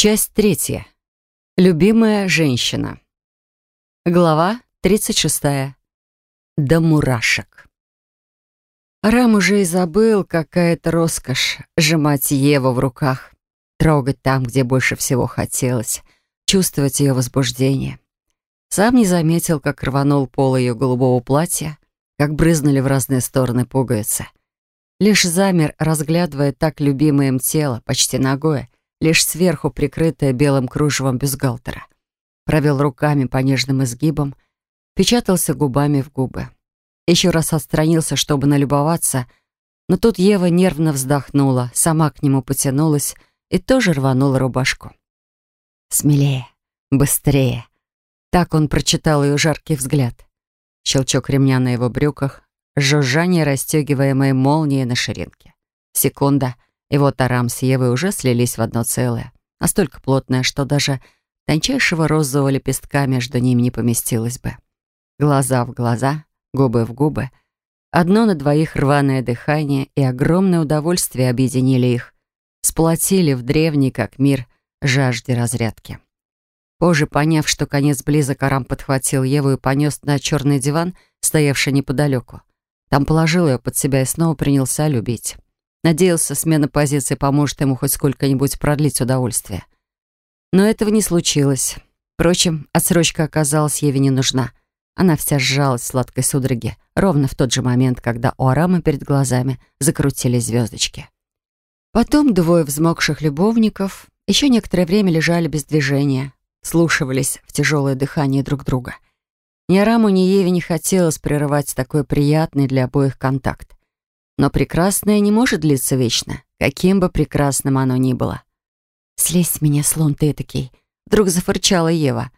Часть третья. Любимая женщина. Глава 36. До мурашек. Рам уже и забыл, какая это роскошь — сжимать Еву в руках, трогать там, где больше всего хотелось, чувствовать ее возбуждение. Сам не заметил, как рванул пол ее голубого платья, как брызнули в разные стороны пуговицы. Лишь замер, разглядывая так любимое им тело, почти ногое, лишь сверху прикрытая белым кружевом бюстгальтера. Провел руками по нежным изгибам, печатался губами в губы. Еще раз отстранился, чтобы налюбоваться, но тут Ева нервно вздохнула, сама к нему потянулась и тоже рванула рубашку. «Смелее, быстрее!» Так он прочитал ее жаркий взгляд. Щелчок ремня на его брюках, жужжание расстегиваемой молнии на ширинке. Секунда — и вот Арам с Евой уже слились в одно целое. Настолько плотное, что даже тончайшего розового лепестка между ними не поместилось бы. Глаза в глаза, губы в губы. Одно на двоих рваное дыхание и огромное удовольствие объединили их. Сплотили в древний, как мир, жажде разрядки. Позже, поняв, что конец близок, Арам подхватил Еву и понес на черный диван, стоявший неподалеку. Там положил ее под себя и снова принялся любить. Надеялся, смена позиции поможет ему хоть сколько-нибудь продлить удовольствие. Но этого не случилось. Впрочем, отсрочка оказалась Еве не нужна. Она вся сжалась в сладкой судороге, ровно в тот же момент, когда у Арамы перед глазами закрутились звездочки. Потом двое взмокших любовников еще некоторое время лежали без движения, слушивались в тяжелое дыхание друг друга. Ни Араму, ни Еве не хотелось прерывать такой приятный для обоих контакт. Но прекрасное не может длиться вечно, каким бы прекрасным оно ни было. «Слезь с меня, слон ты этакий!» Вдруг зафырчала Ева.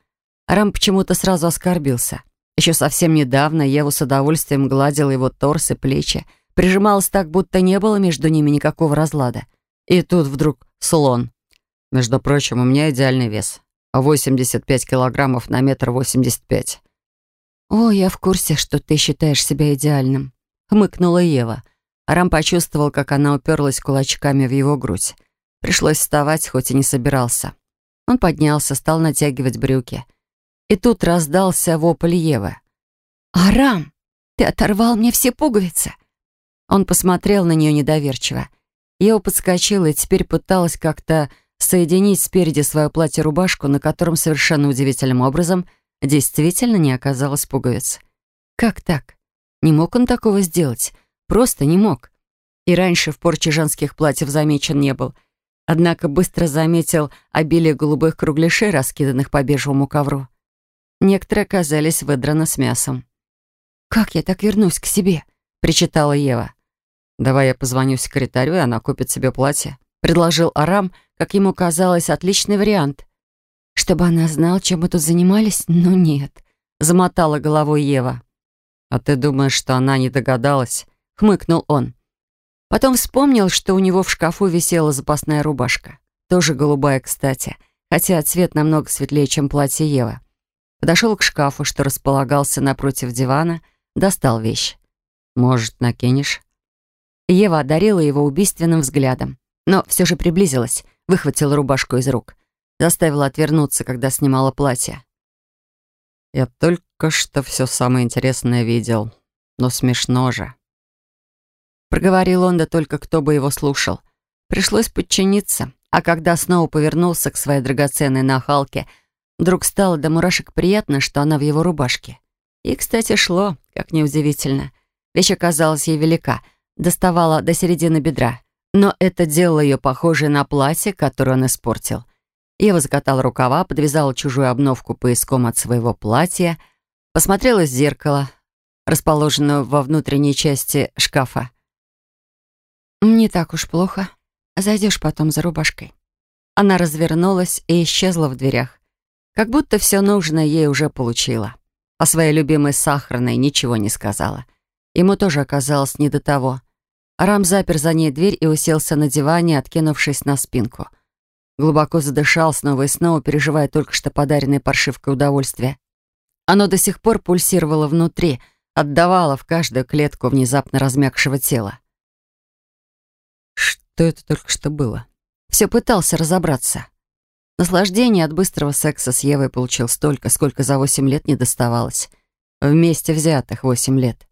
Арам почему-то сразу оскорбился. Еще совсем недавно Ева с удовольствием гладила его торс и плечи, прижималась так, будто не было между ними никакого разлада. И тут вдруг слон. «Между прочим, у меня идеальный вес. 85 килограммов на метр 85. «О, я в курсе, что ты считаешь себя идеальным», — хмыкнула Ева. Арам почувствовал, как она уперлась кулачками в его грудь. Пришлось вставать, хоть и не собирался. Он поднялся, стал натягивать брюки. И тут раздался вопль Евы. «Арам, ты оторвал мне все пуговицы!» Он посмотрел на нее недоверчиво. Ева подскочила и теперь пыталась как-то соединить спереди свое платье-рубашку, на котором совершенно удивительным образом действительно не оказалось пуговиц. Как так? Не мог он такого сделать? Просто не мог. И раньше в порче женских платьев замечен не был. Однако быстро заметил обилие голубых кругляшей, раскиданных по бежевому ковру. Некоторые оказались выдраны с мясом. «Как я так вернусь к себе?» — причитала Ева. «Давай я позвоню секретарю, и она купит себе платье», — предложил Арам, как ему казалось, отличный вариант. «Чтобы она знала, чем мы тут занимались? Ну нет», — замотала головой Ева. «А ты думаешь, что она не догадалась?» Хмыкнул он. Потом вспомнил, что у него в шкафу висела запасная рубашка. Тоже голубая, кстати, хотя цвет намного светлее, чем платье Евы. Подошел к шкафу, что располагался напротив дивана, достал вещь. «Может, накинешь?» Ева одарила его убийственным взглядом, но все же приблизилась, выхватила рубашку из рук, заставила отвернуться, когда снимала платье. «Я только что все самое интересное видел, но смешно же», Проговорил он, да только кто бы его слушал. Пришлось подчиниться, а когда снова повернулся к своей драгоценной нахалке, вдруг стало до мурашек приятно, что она в его рубашке. И, кстати, шло, как неудивительно. Вещь оказалась ей велика, доставала до середины бедра. Но это делало ее похожей на платье, которое он испортил. Ева закатала рукава, подвязала чужую обновку пояском от своего платья, посмотрела в зеркало, расположенное во внутренней части шкафа. «Не так уж плохо. Зайдешь потом за рубашкой». Она развернулась и исчезла в дверях. Как будто все нужное ей уже получила. О своей любимой сахарной ничего не сказала. Ему тоже оказалось не до того. Рам запер за ней дверь и уселся на диване, откинувшись на спинку. Глубоко задышал снова и снова, переживая только что подаренное паршивкой удовольствие. Оно до сих пор пульсировало внутри, отдавало в каждую клетку внезапно размягшего тела. Что это только что было? Все пытался разобраться. Наслаждение от быстрого секса с Евой получил столько, сколько за восемь лет не доставалось. Вместе взятых восемь лет.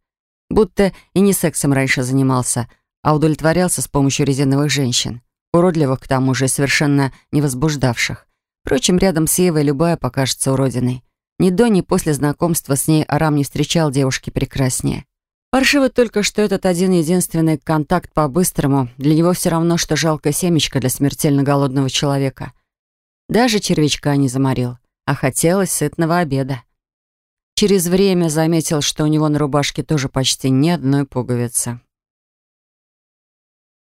Будто и не сексом раньше занимался, а удовлетворялся с помощью резиновых женщин. Уродливых, к тому же, совершенно не возбуждавших. Впрочем, рядом с Евой любая покажется уродиной. Ни до, ни после знакомства с ней Арам не встречал девушки прекраснее. Паршиво только, что этот один-единственный контакт по-быстрому для него все равно, что жалкая семечко для смертельно голодного человека. Даже червячка не заморил, а хотелось сытного обеда. Через время заметил, что у него на рубашке тоже почти ни одной пуговицы.